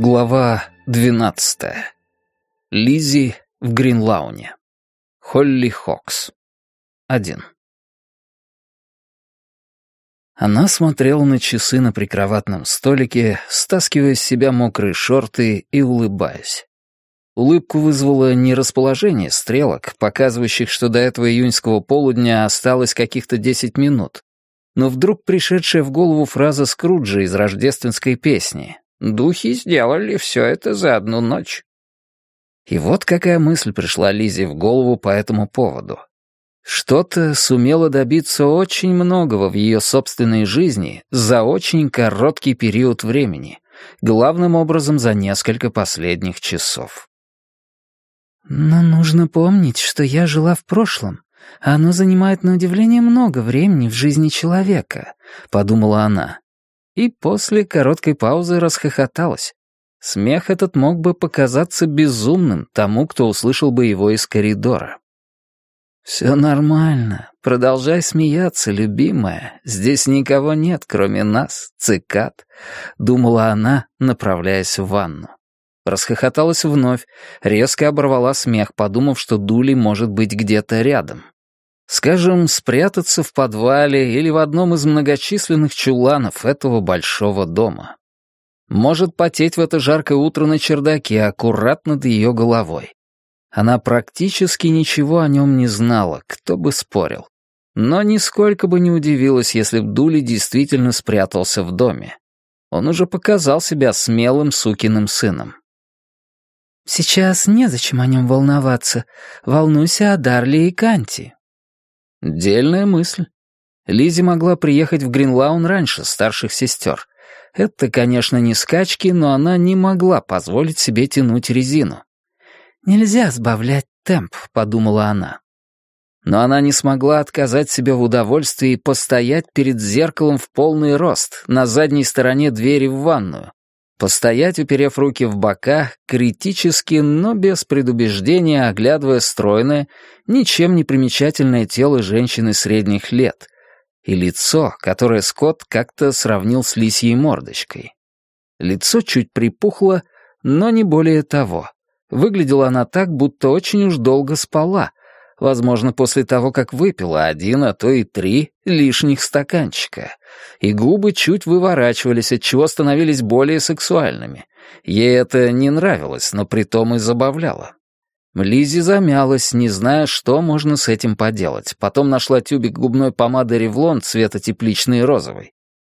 Глава двенадцатая. Лизи в Гринлауне. Холли Хокс. Один. Она смотрела на часы на прикроватном столике, стаскивая с себя мокрые шорты и улыбаясь. Улыбку вызвало не расположение стрелок, показывающих, что до этого июньского полудня осталось каких-то десять минут, но вдруг пришедшая в голову фраза Скруджа из рождественской песни «Духи сделали все это за одну ночь». И вот какая мысль пришла Лизе в голову по этому поводу. Что-то сумело добиться очень многого в ее собственной жизни за очень короткий период времени, главным образом за несколько последних часов. «Но нужно помнить, что я жила в прошлом, а оно занимает на удивление много времени в жизни человека», — подумала она. И после короткой паузы расхохоталась. Смех этот мог бы показаться безумным тому, кто услышал бы его из коридора. «Все нормально. Продолжай смеяться, любимая. Здесь никого нет, кроме нас, цикад», — думала она, направляясь в ванну. Расхохоталась вновь, резко оборвала смех, подумав, что Дули может быть где-то рядом. Скажем, спрятаться в подвале или в одном из многочисленных чуланов этого большого дома. Может потеть в это жаркое утро на чердаке, аккуратно над ее головой. Она практически ничего о нем не знала, кто бы спорил. Но нисколько бы не удивилась, если б Дули действительно спрятался в доме. Он уже показал себя смелым сукиным сыном. «Сейчас незачем о нем волноваться. Волнуйся о Дарли и Канти». Дельная мысль. Лизи могла приехать в Гринлаун раньше старших сестер. Это, конечно, не скачки, но она не могла позволить себе тянуть резину. «Нельзя сбавлять темп», — подумала она. Но она не смогла отказать себе в удовольствии постоять перед зеркалом в полный рост на задней стороне двери в ванную. Постоять, уперев руки в бока, критически, но без предубеждения, оглядывая стройное, ничем не примечательное тело женщины средних лет и лицо, которое Скотт как-то сравнил с лисьей мордочкой. Лицо чуть припухло, но не более того. Выглядела она так, будто очень уж долго спала, возможно, после того, как выпила один, а то и три лишних стаканчика. И губы чуть выворачивались, отчего становились более сексуальными. Ей это не нравилось, но притом и забавляло. Лизи замялась, не зная, что можно с этим поделать. Потом нашла тюбик губной помады «Ревлон» цвета тепличной розовой.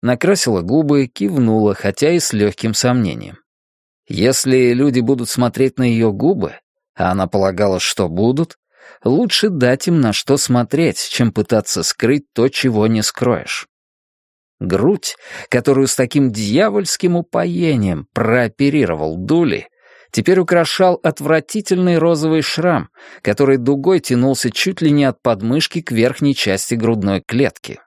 Накрасила губы, кивнула, хотя и с легким сомнением. Если люди будут смотреть на ее губы, а она полагала, что будут, лучше дать им на что смотреть, чем пытаться скрыть то, чего не скроешь. Грудь, которую с таким дьявольским упоением прооперировал Дули, теперь украшал отвратительный розовый шрам, который дугой тянулся чуть ли не от подмышки к верхней части грудной клетки.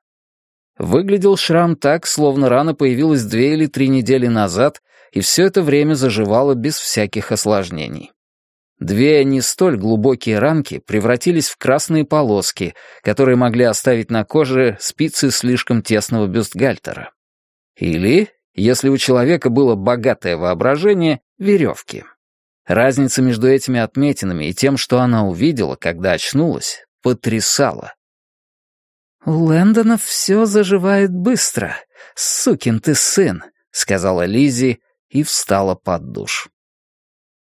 Выглядел шрам так, словно рана появилась две или три недели назад и все это время заживало без всяких осложнений. Две не столь глубокие ранки превратились в красные полоски, которые могли оставить на коже спицы слишком тесного бюстгальтера. Или, если у человека было богатое воображение, веревки. Разница между этими отметинами и тем, что она увидела, когда очнулась, потрясала. «У Лэндонов все заживает быстро. Сукин ты сын», — сказала Лизи, и встала под душ.